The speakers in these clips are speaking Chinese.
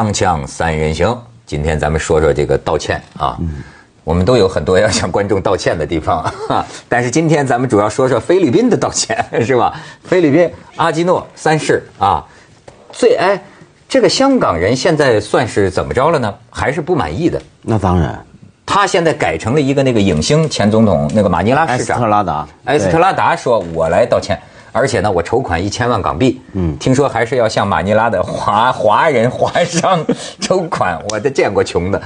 锵锵三人行，今天咱们说说这个道歉啊。我们都有很多要向观众道歉的地方，但是今天咱们主要说说菲律宾的道歉，是吧？菲律宾阿基诺三世啊，最哎，这个香港人现在算是怎么着了呢？还是不满意的？那当然，他现在改成了一个那个影星前总统那个马尼拉市长埃斯特拉达，埃斯特拉达说：“我来道歉。”而且呢，我筹款一千万港币，嗯，听说还是要向马尼拉的华华人华商筹款，我都见过穷的。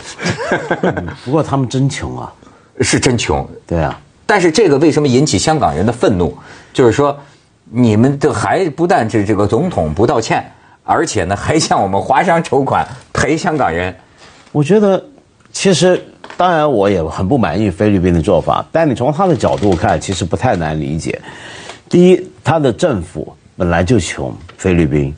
不过他们真穷啊，是真穷，对啊。但是这个为什么引起香港人的愤怒？就是说，你们这还不但是这个总统不道歉，而且呢还向我们华商筹款赔香港人。我觉得，其实当然我也很不满意菲律宾的做法，但你从他的角度看，其实不太难理解。第一，他的政府本来就穷，菲律宾，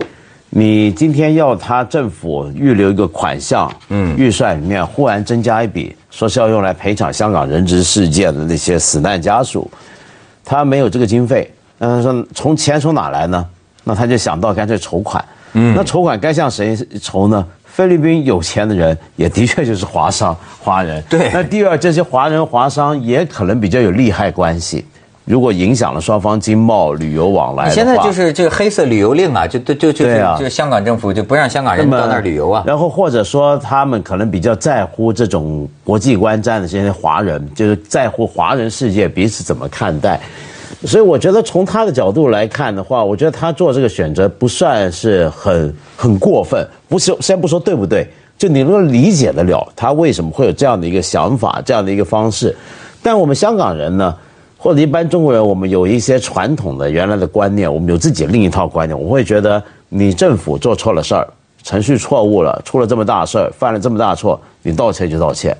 你今天要他政府预留一个款项，嗯，预算里面忽然增加一笔，说是要用来赔偿香港人质事件的那些死难家属，他没有这个经费，那他，说从钱从哪来呢？那他就想到干脆筹款，嗯，那筹款该向谁筹呢？菲律宾有钱的人也的确就是华商华人，对。那第二，这些华人华商也可能比较有利害关系。如果影响了双方经贸旅游往来，现在就是这个黑色旅游令啊，就就就就就香港政府就不让香港人到那儿旅游啊。然后或者说他们可能比较在乎这种国际观瞻的这些华人，就是在乎华人世界彼此怎么看待。所以我觉得从他的角度来看的话，我觉得他做这个选择不算是很很过分。不是先不说对不对，就你能够理解得了他为什么会有这样的一个想法，这样的一个方式。但我们香港人呢？或者一般中国人，我们有一些传统的原来的观念，我们有自己另一套观念。我会觉得你政府做错了事儿，程序错误了，出了这么大事儿，犯了这么大错，你道歉就道歉。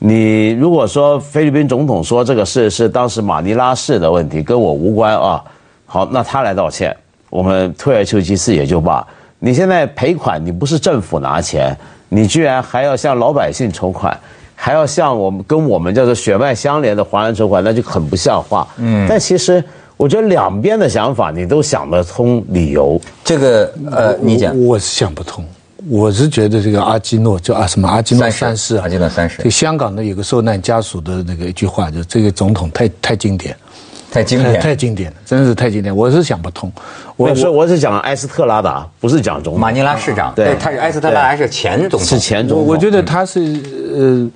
你如果说菲律宾总统说这个事是当时马尼拉市的问题，跟我无关啊，好，那他来道歉，我们退而求其次也就罢。你现在赔款，你不是政府拿钱，你居然还要向老百姓筹款。还要像我们跟我们叫做血脉相连的华人筹款，那就很不像话。嗯，但其实我觉得两边的想法你都想得通理由。这个呃，你讲，我是想不通。我是觉得这个阿基诺叫啊什么阿基诺三世，阿基诺三世。就香港的有个受难家属的那个一句话，就这个总统太太经典，太经典，太经典了，真是太经典。我是想不通。我是我是讲埃斯特拉达，不是讲总统。马尼拉市长，对，他是埃斯特拉还是前总统，是前总统。我觉得他是呃。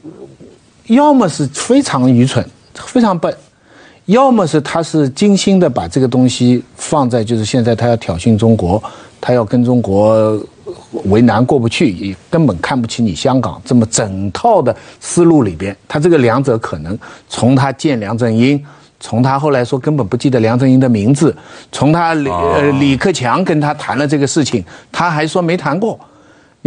要么是非常愚蠢、非常笨，要么是他是精心的把这个东西放在，就是现在他要挑衅中国，他要跟中国为难过不去，也根本看不起你香港这么整套的思路里边，他这个两者可能从他见梁振英，从他后来说根本不记得梁振英的名字，从他李呃李克强跟他谈了这个事情，他还说没谈过。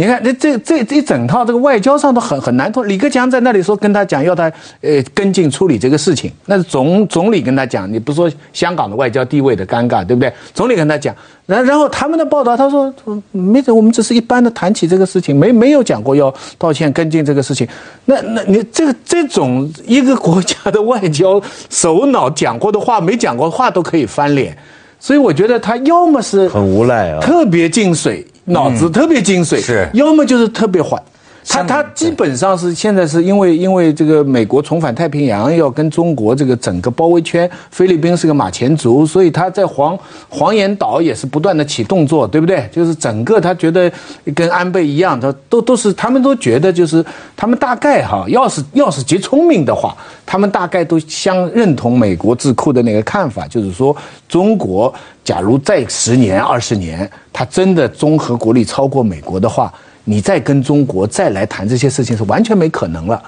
你看，这这这一整套这个外交上都很很难通。李克强在那里说跟他讲，要他呃跟进处理这个事情。那是总总理跟他讲，你不说香港的外交地位的尴尬，对不对？总理跟他讲，然然后他们的报道，他说没，我们只是一般的谈起这个事情，没没有讲过要道歉跟进这个事情。那那你这个这种一个国家的外交首脑讲过的话，没讲过的话都可以翻脸。所以我觉得他要么是很无赖啊，特别进水。脑子特别精髓，是，要么就是特别坏。他他基本上是现在是因为因为这个美国重返太平洋要跟中国这个整个包围圈，菲律宾是个马前卒，所以他在黄黄岩岛也是不断的起动作，对不对？就是整个他觉得跟安倍一样，他都都是他们都觉得就是他们大概哈，要是要是极聪明的话，他们大概都相认同美国智库的那个看法，就是说中国假如再十年二十年，他真的综合国力超过美国的话。你再跟中国再来谈这些事情是完全没可能了，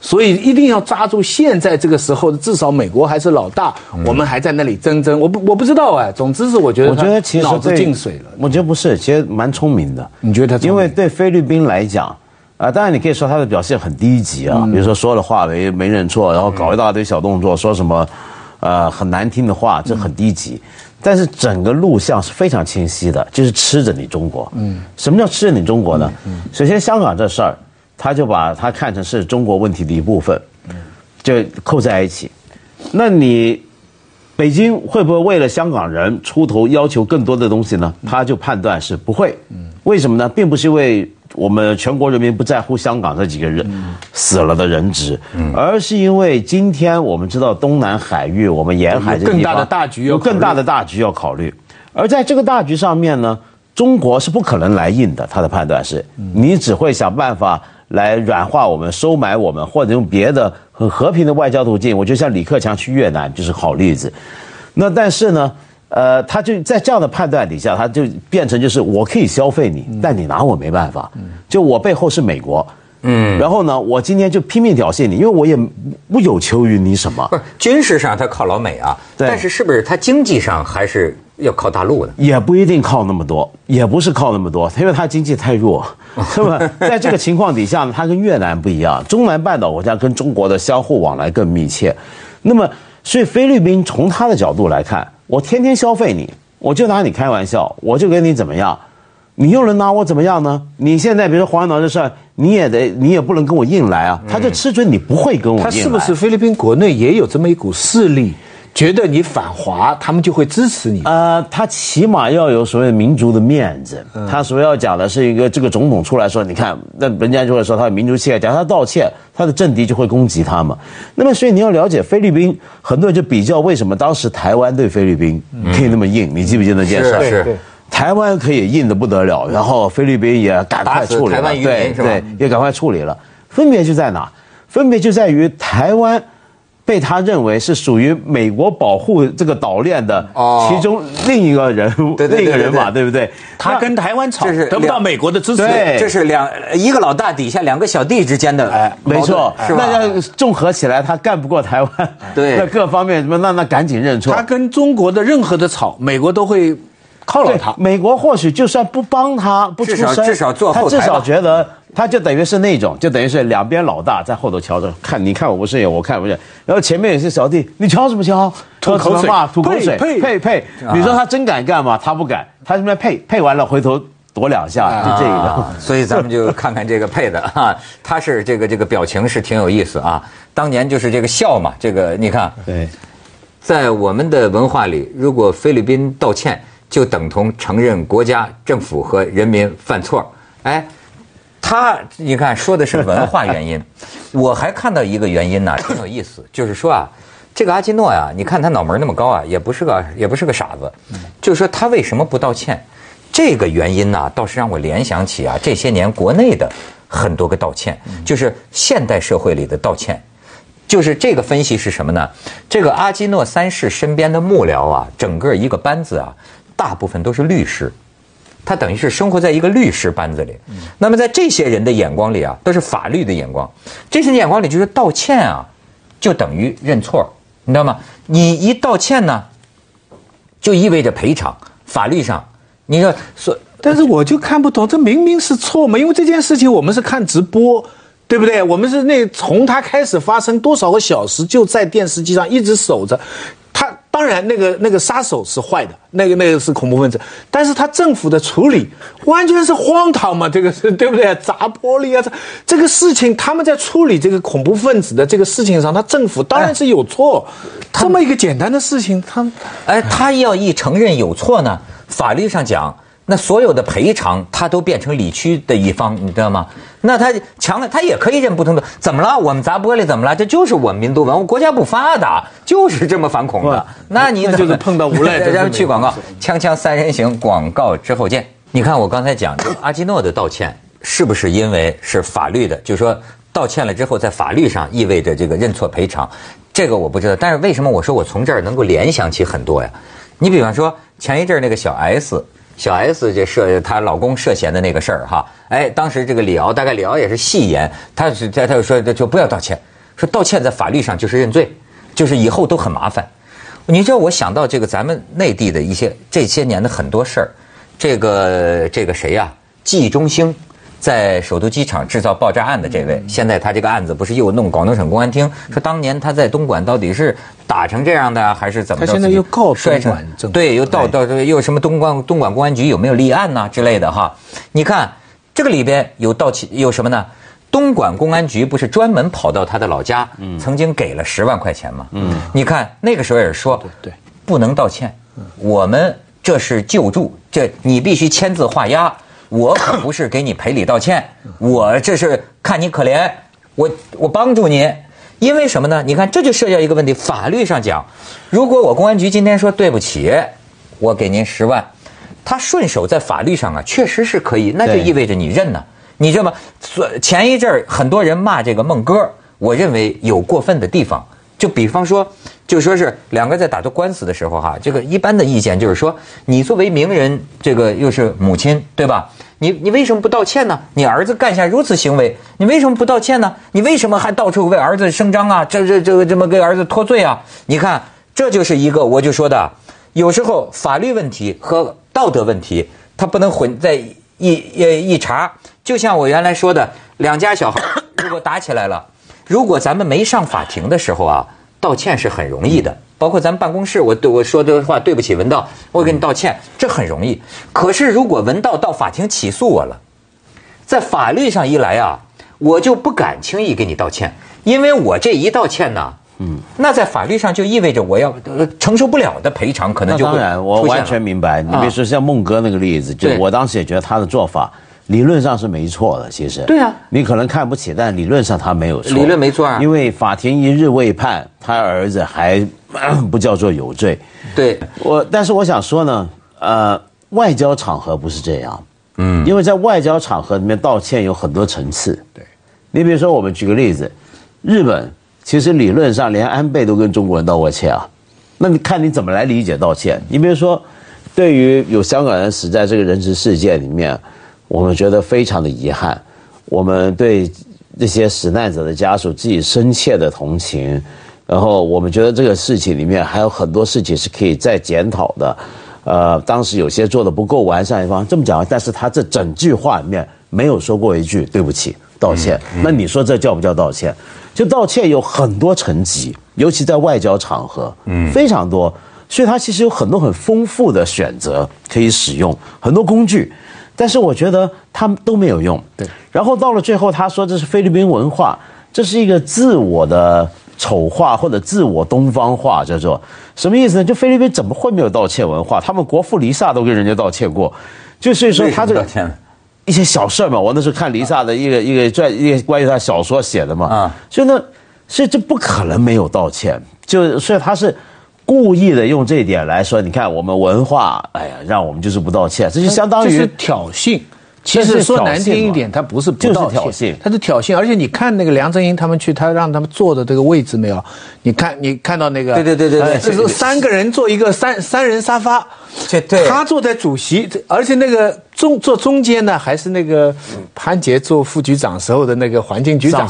所以一定要抓住现在这个时候，至少美国还是老大，我们还在那里争争。我不我不知道哎，总之是我觉得我觉得其实脑子进水了。我觉得不是，其实蛮聪明的。你觉得他？因为对菲律宾来讲，啊，当然你可以说他的表现很低级啊，比如说说了话没没认错，然后搞一大堆小动作，说什么，呃，很难听的话，这很低级。但是整个录像是非常清晰的，就是吃着你中国。嗯，什么叫吃着你中国呢？嗯，首先香港这事儿，他就把它看成是中国问题的一部分，就扣在一起。那你北京会不会为了香港人出头要求更多的东西呢？他就判断是不会。嗯，为什么呢？并不是因为我们全国人民不在乎香港这几个人死了的人质，而是因为今天我们知道东南海域，我们沿海这个地方有更大的大局有更大的大局要考虑。而在这个大局上面呢，中国是不可能来硬的。他的判断是，你只会想办法来软化我们、收买我们，或者用别的很和平的外交途径。我觉得像李克强去越南就是好例子。那但是呢，呃，他就在这样的判断底下，他就变成就是我可以消费你，但你拿我没办法。就我背后是美国，嗯，然后呢，我今天就拼命挑衅你，因为我也不有求于你什么不。是军事上他靠老美啊，对但是是不是他经济上还是要靠大陆的？也不一定靠那么多，也不是靠那么多，因为他经济太弱，是吧？在这个情况底下呢，他跟越南不一样，中南半岛国家跟中国的相互往来更密切。那么，所以菲律宾从他的角度来看，我天天消费你，我就拿你开玩笑，我就跟你怎么样，你又能拿我怎么样呢？你现在比如说黄岛这事儿，你也得，你也不能跟我硬来啊，他就吃准你不会跟我硬来。他是不是菲律宾国内也有这么一股势力，觉得你反华，他们就会支持你？呃，他起码要有所谓民族的面子。他所要讲的是一个这个总统出来说，你看，那人家就会说他有民族气概，假如他道歉，他的政敌就会攻击他嘛。那么，所以你要了解菲律宾，很多人就比较为什么当时台湾对菲律宾可以那么硬，你记不记得那件事？是台湾可以硬的不得了，然后菲律宾也赶快处理了，对对，也赶快处理了。分别就在哪？分别就在于台湾被他认为是属于美国保护这个岛链的哦其中另一个人物，另一个人马，对对不对？他跟台湾吵，得不到美国的支持。对这是两一个老大底下两个小弟之间的哎没错，是吧？那要综合起来，他干不过台湾，对 那各方面什么，那那赶紧认错。他跟中国的任何的吵，美国都会犒劳他。美国或许就算不帮他，不出声，至少至少做后台他至少觉得他就等于是那种，就等于是两边老大在后头瞧着，看你看我不顺眼，我看不顺眼，然后前面有些小弟，你瞧什么瞧？吐口水吐口水，呸呸呸！你说他真敢干吗？他不敢，他这边呸呸完了，回头躲两下，就这个。啊，所以咱们就看看这个配的啊，他是这个这个表情是挺有意思啊。当年就是这个笑嘛，这个你看，对，在我们的文化里，如果菲律宾道歉，就等同承认国家、政府和人民犯错。哎，他你看说的是文化原因，我还看到一个原因呢，挺有意思，就是说啊，这个阿基诺呀，你看他脑门那么高啊，也不是个也不是个傻子，就是说他为什么不道歉？这个原因呢，倒是让我联想起啊，这些年国内的很多个道歉，就是现代社会里的道歉。就是这个分析是什么呢？这个阿基诺三世身边的幕僚啊，整个一个班子啊，大部分都是律师，他等于是生活在一个律师班子里。那么在这些人的眼光里啊，都是法律的眼光。这些人眼光里就是道歉啊，就等于认错，你知道吗？你一道歉呢，就意味着赔偿。法律上，你说说但是我就看不懂，这明明是错嘛，因为这件事情我们是看直播。对不对？我们是那从他开始发生多少个小时，就在电视机上一直守着。他当然那个那个杀手是坏的，那个那个是恐怖分子，但是他政府的处理完全是荒唐嘛，这个是对不对？砸玻璃啊，这这个事情他们在处理这个恐怖分子的这个事情上，他政府当然是有错。这么一个简单的事情，他哎，他要一承认有错呢，法律上讲，那所有的赔偿他都变成理屈的一方，你知道吗？那他强了，他也可以认不同的。怎么了？我们砸玻璃怎么了？这就是我们民族文化，国家不发达，就是这么反恐的。那你怎么那就是碰到无赖真是咱们去广告，锵锵三人行，广告之后见。你看我刚才讲这个阿基诺的道歉，是不是因为是法律的？就是说道歉了之后，在法律上意味着这个认错赔偿，这个我不知道。但是为什么我说我从这儿能够联想起很多呀？你比方说前一阵儿那个小 S。小 S 这涉她老公涉嫌的那个事儿哈，哎，当时这个李敖大概李敖也是戏言，他是他他就说就不要道歉，说道歉在法律上就是认罪，就是以后都很麻烦。你知道我想到这个咱们内地的一些这些年的很多事儿，这个这个谁呀、季中兴。在首都机场制造爆炸案的这位，现在他这个案子不是又弄广东省公安厅说当年他在东莞到底是打成这样的，还是怎么着？他现在又告摔成东莞政对，又到到又什么东莞东莞公安局有没有立案呐、之类的哈？你看这个里边有盗窃有什么呢？东莞公安局不是专门跑到他的老家，曾经给了十万块钱吗？嗯，你看那个时候也是说，对对不能道歉，我们这是救助，这你必须签字画押。我可不是给你赔礼道歉，我这是看你可怜，我我帮助你。因为什么呢？你看，这就涉及到一个问题。法律上讲，如果我公安局今天说对不起，我给您十万，他顺手在法律上啊，确实是可以，那就意味着你认呢。你知道吗？所前一阵儿很多人骂这个孟哥，我认为有过分的地方。就比方说，就说是两个在打这官司的时候哈，这个一般的意见就是说，你作为名人，这个又是母亲，对吧？你你为什么不道歉呢？你儿子干下如此行为，你为什么不道歉呢？你为什么还到处为儿子声张啊？这这这这么给儿子脱罪啊？你看，这就是一个我就说的，有时候法律问题和道德问题，它不能混在一一一茬。就像我原来说的，两家小孩如果打起来了，如果咱们没上法庭的时候啊，道歉是很容易的。包括咱们办公室，我对我说这话对不起文道，我给你道歉，这很容易。可是如果文道到法庭起诉我了，在法律上一来啊，我就不敢轻易给你道歉，因为我这一道歉呢，嗯，那在法律上就意味着我要、呃承受不了的赔偿，可能就会当然，我完全明白。你比如说像孟哥那个例子，就对我当时也觉得他的做法理论上是没错的。其实，对啊你可能看不起，但理论上他没有错。理论没错啊因为法庭一日未判，他儿子还不叫做有罪。对我，但是我想说呢，呃，外交场合不是这样，嗯，因为在外交场合里面道歉有很多层次。对，你比如说，我们举个例子，日本其实理论上连安倍都跟中国人道过歉啊，那你看你怎么来理解道歉？你比如说，对于有香港人死在这个人质事件里面，我们觉得非常的遗憾，我们对这些死难者的家属自己深切的同情。然后我们觉得这个事情里面还有很多事情是可以再检讨的，呃，当时有些做的不够完善一方这么讲，但是他这整句话里面没有说过一句对不起、道歉，那你说这叫不叫道歉？就道歉有很多层级，尤其在外交场合，嗯，非常多，所以他其实有很多很丰富的选择可以使用，很多工具。但是我觉得他们都没有用。对，然后到了最后，他说这是菲律宾文化，这是一个自我的丑化或者自我东方化，叫做什么意思呢？就菲律宾怎么会没有道歉文化？他们国父黎萨都跟人家道歉过，就所以说他这个一些小事儿嘛。我那时候看黎萨的一个一个传一个关于他小说写的嘛，啊所以呢，所以这不可能没有道歉，就所以他是。故意的用这一点来说，你看我们文化，哎呀，让我们就是不道歉，这就相当于是挑衅。其实说难听一点，他不是不就是道歉挑衅他是挑衅。而且你看那个梁振英他们去，他让他们坐的这个位置没有？你看你看到那个？对对对对对呃就是三个人坐一个三三人沙发，对对他坐在主席，而且那个中坐中间呢，还是那个潘杰做副局长时候的那个环境局长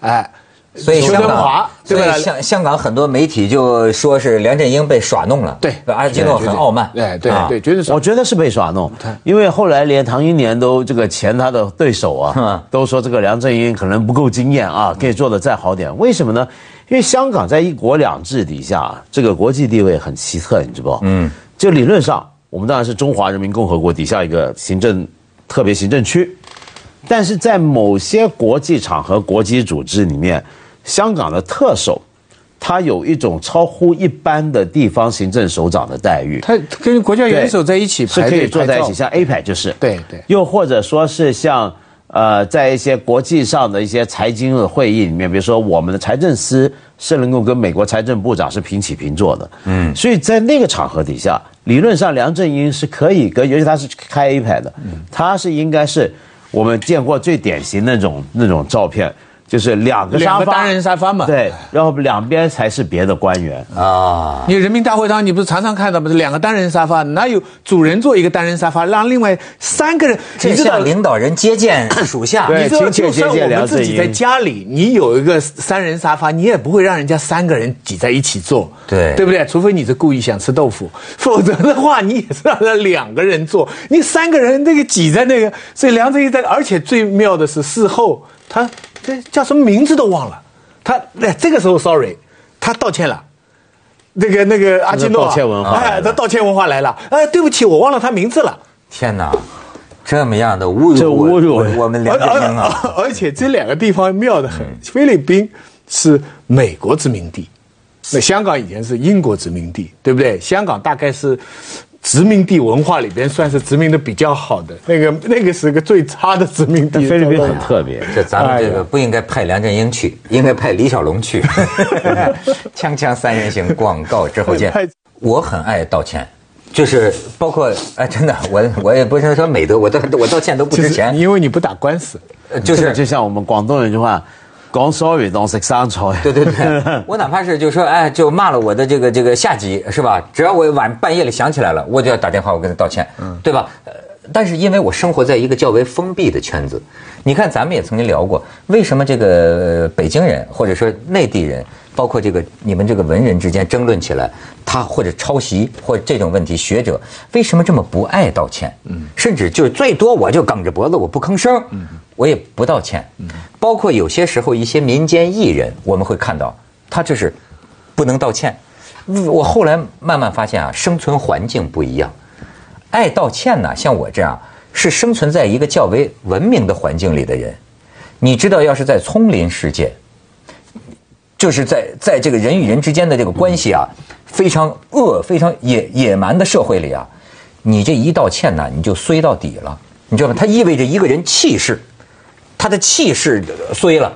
哎，所以香港对吧以？香香港很多媒体就说是梁振英被耍弄了，对阿基诺很傲慢，对，对啊对，绝对是我觉得是被耍弄，因为后来连唐英年都这个前他的对手嗯啊，都说这个梁振英可能不够经验啊，可以做的再好点。为什么呢？因为香港在一国两制底下，这个国际地位很奇特，你知道不？嗯，就理论上，我们当然是中华人民共和国底下一个行政特别行政区，但是在某些国际场合、国际组织里面，香港的特首，他有一种超乎一般的地方行政首长的待遇。他跟国家元首在一起是可以坐在一起，像 APEC 就是，对对。又或者说是像呃，在一些国际上的一些财经的会议里面，比如说我们的财政司是能够跟美国财政部长是平起平坐的，嗯，所以在那个场合底下，理论上梁振英是可以跟，尤其他是开 APEC 的，他是应该是我们见过最典型那种那种照片。就是两个沙发，两个单人沙发嘛对，然后两边才是别的官员，啊，你人民大会堂，你不是常常看到吗？是两个单人沙发，哪有主人坐一个单人沙发，让另外三个人？这你知道像领导人接见属下，对你知道，就算我们自己在家里，你有一个三人沙发，你也不会让人家三个人挤在一起坐，对对不对？除非你是故意想吃豆腐，否则的话，你也是让他两个人坐，你三个人那个挤在那个，所以梁振英在，而且最妙的是事后他这叫什么名字都忘了，他哎这个时候 sorry，他道歉了。那个那个阿基诺啊道歉文化哎，他道歉文化来了，哎，对不起，我忘了他名字了。天哪，这么样的侮辱，这侮辱我我们梁振英啊！而且这两个地方妙得很，菲律宾是美国殖民地，那香港以前是英国殖民地，对不对？香港大概是殖民地文化里边算是殖民的比较好的，那个那个是个最差的殖民地。菲律宾很特别，这咱们这个不应该派梁振英去，应该派李小龙去。锵锵三人行，广告之后见。我很爱道歉，就是包括哎，真的，我我也不是说美德，我道我道歉都不值钱，因为你不打官司。就是就像我们广东人一句话。讲 sorry 当食生菜。对 对对，我哪怕是就说，哎，就骂了我的这个这个下级是吧？只要我晚半夜里想起来了，我就要打电话，我跟他道歉，嗯对吧？呃，但是因为我生活在一个较为封闭的圈子，你看咱们也曾经聊过，为什么这个北京人或者说内地人，包括这个你们这个文人之间争论起来，他或者抄袭或者这种问题，学者为什么这么不爱道歉？嗯，甚至就是最多我就梗着脖子我不吭声。嗯。我也不道歉，包括有些时候一些民间艺人，我们会看到他这是不能道歉。我后来慢慢发现啊，生存环境不一样，爱道歉呢，像我这样是生存在一个较为文明的环境里的人。你知道，要是在丛林世界，就是在在这个人与人之间的这个关系啊，非常恶、非常野野蛮的社会里啊，你这一道歉呢，你就衰到底了，你知道吗？它意味着一个人气势。他的气势衰了，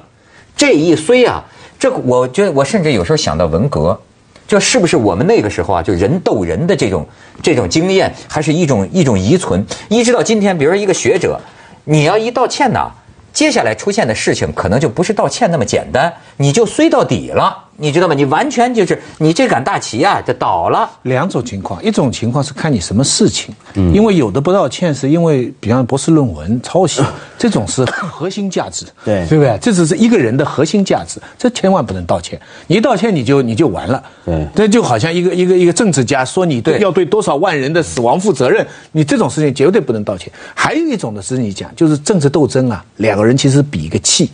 这一衰啊，这我觉得我甚至有时候想到文革，就是不是我们那个时候啊，就人斗人的这种这种经验，还是一种一种遗存，一直到今天，比如说一个学者，你要一道歉呐。接下来出现的事情可能就不是道歉那么简单，你就衰到底了，你知道吗？你完全就是你这杆大旗啊，就倒了。两种情况，一种情况是看你什么事情，嗯，因为有的不道歉是因为，比方博士论文抄袭，这种是核心价值，对，对不对？这只是一个人的核心价值，这千万不能道歉。你一道歉，你就你就完了，对，这就好像一个一个一个政治家说你对要对多少万人的死亡负责任，你这种事情绝对不能道歉。还有一种呢是你讲，就是政治斗争啊，两个。人其实比一个气，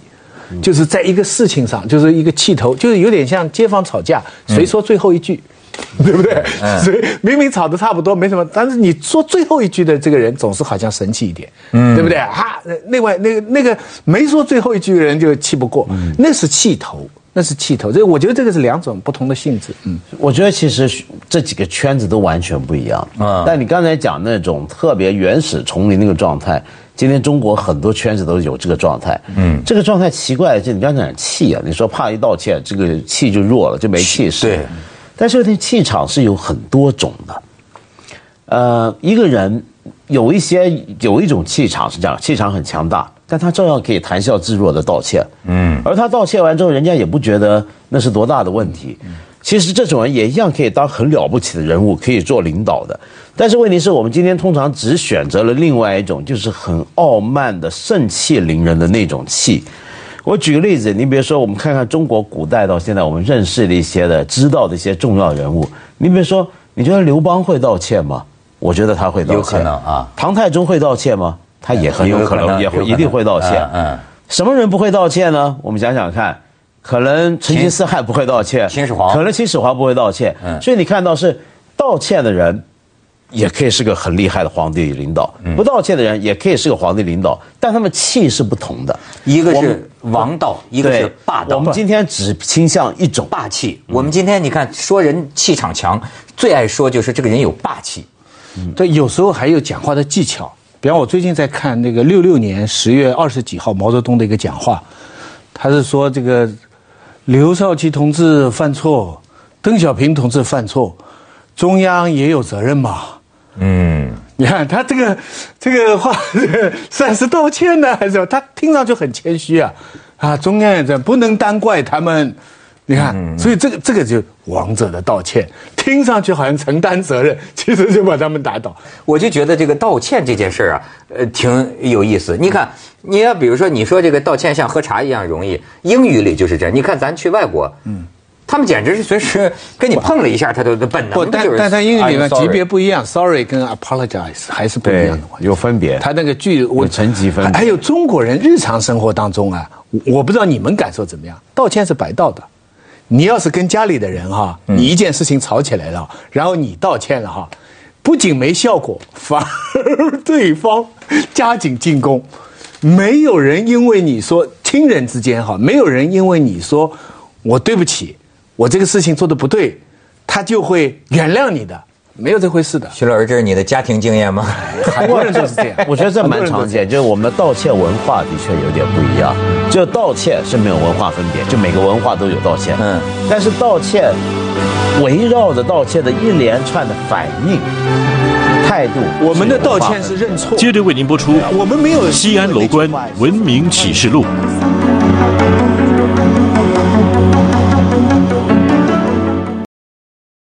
就是在一个事情上，就是一个气头，就是有点像街坊吵架，谁说最后一句，对不对？所以明明吵得差不多，没什么，但是你说最后一句的这个人总是好像神气一点，对不对？哈，另外那个那个没说最后一句的人就气不过，那是气头，那是气头。这我觉得这个是两种不同的性质。嗯，我觉得其实这几个圈子都完全不一样。啊，但你刚才讲那种特别原始丛林那个状态。今天中国很多圈子都有这个状态，嗯，这个状态奇怪，就你刚讲气啊，你说怕一道歉，这个气就弱了，就没气势。对，但是这气场是有很多种的，呃，一个人有一些有一种气场是这样，气场很强大，但他照样可以谈笑自若的道歉，嗯，而他道歉完之后，人家也不觉得那是多大的问题。其实这种人也一样可以当很了不起的人物，可以做领导的。但是问题是我们今天通常只选择了另外一种，就是很傲慢的盛气凌人的那种气。我举个例子，你比如说，我们看看中国古代到现在我们认识的一些的、知道的一些重要人物。你比如说，你觉得刘邦会道歉吗？我觉得他会道歉。有可能啊。唐太宗会道歉吗？他也很有可能，也会一定会道歉。嗯。什么人不会道歉呢？我们想想看。可能成吉思汗不会道歉，秦始皇可能秦始皇不会道歉，所以你看到是道歉的人，也可以是个很厉害的皇帝领导；不道歉的人也可以是个皇帝领导，但他们气是不同的，一个是王道，一个是霸道。我们今天只倾向一种霸气。我们今天你看说人气场强，最爱说就是这个人有霸气。对，有时候还有讲话的技巧。比方我最近在看那个六六年十月二十几号毛泽东的一个讲话，他是说这个。刘少奇同志犯错，邓小平同志犯错，中央也有责任嘛？嗯，你看他这个这个话，算是道歉呢，还是他听上去很谦虚啊？啊，中央也这不能单怪他们。你看，所以这个这个就王者的道歉，听上去好像承担责任，其实就把他们打倒。我就觉得这个道歉这件事儿啊，呃，挺有意思。你看，你要比如说，你说这个道歉像喝茶一样容易，英语里就是这样。你看咱去外国，嗯，他们简直是随时跟你碰了一下，他都都本能的就是。但但他英语里面级别不一样，sorry 跟 apologize 还是不一样的，有分别。他那个句我层级分。还有中国人日常生活当中啊，我不知道你们感受怎么样，道歉是白道的。你要是跟家里的人哈，你一件事情吵起来了，然后你道歉了哈，不仅没效果，反而 对方加紧进攻。没有人因为你说亲人之间哈，没有人因为你说我对不起，我这个事情做的不对，他就会原谅你的。没有这回事的。徐老师，这是你的家庭经验吗？很多 人就是这样。我觉得这蛮常见，就是我们的道歉文化的确有点不一样。就道歉是没有文化分别，就每个文化都有道歉。嗯嗯，但是道歉围绕着道歉的一连串的反应、态度，我们的道歉是认错，接着为您播出我们没有西安楼观文明启示录。